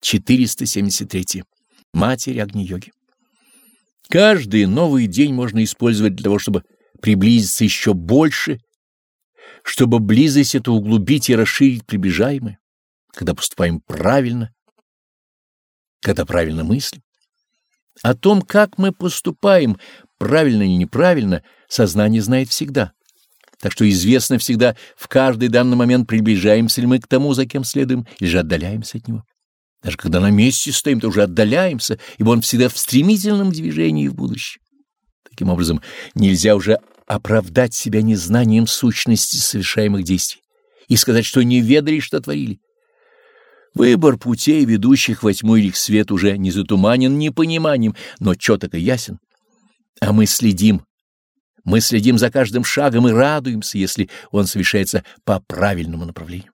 473. Матерь Агни-йоги. Каждый новый день можно использовать для того, чтобы приблизиться еще больше, чтобы близость эту углубить и расширить приближаемое, когда поступаем правильно, когда правильно мыслим. О том, как мы поступаем, правильно или неправильно, сознание знает всегда. Так что известно всегда, в каждый данный момент приближаемся ли мы к тому, за кем следуем, или же отдаляемся от него. Даже когда на месте стоим, то уже отдаляемся, ибо он всегда в стремительном движении в будущее. Таким образом, нельзя уже оправдать себя незнанием сущности совершаемых действий и сказать, что не ведали, что творили. Выбор путей, ведущих восьмой лик свет, уже не затуманен непониманием, но четко ясен. А мы следим, мы следим за каждым шагом и радуемся, если он совершается по правильному направлению.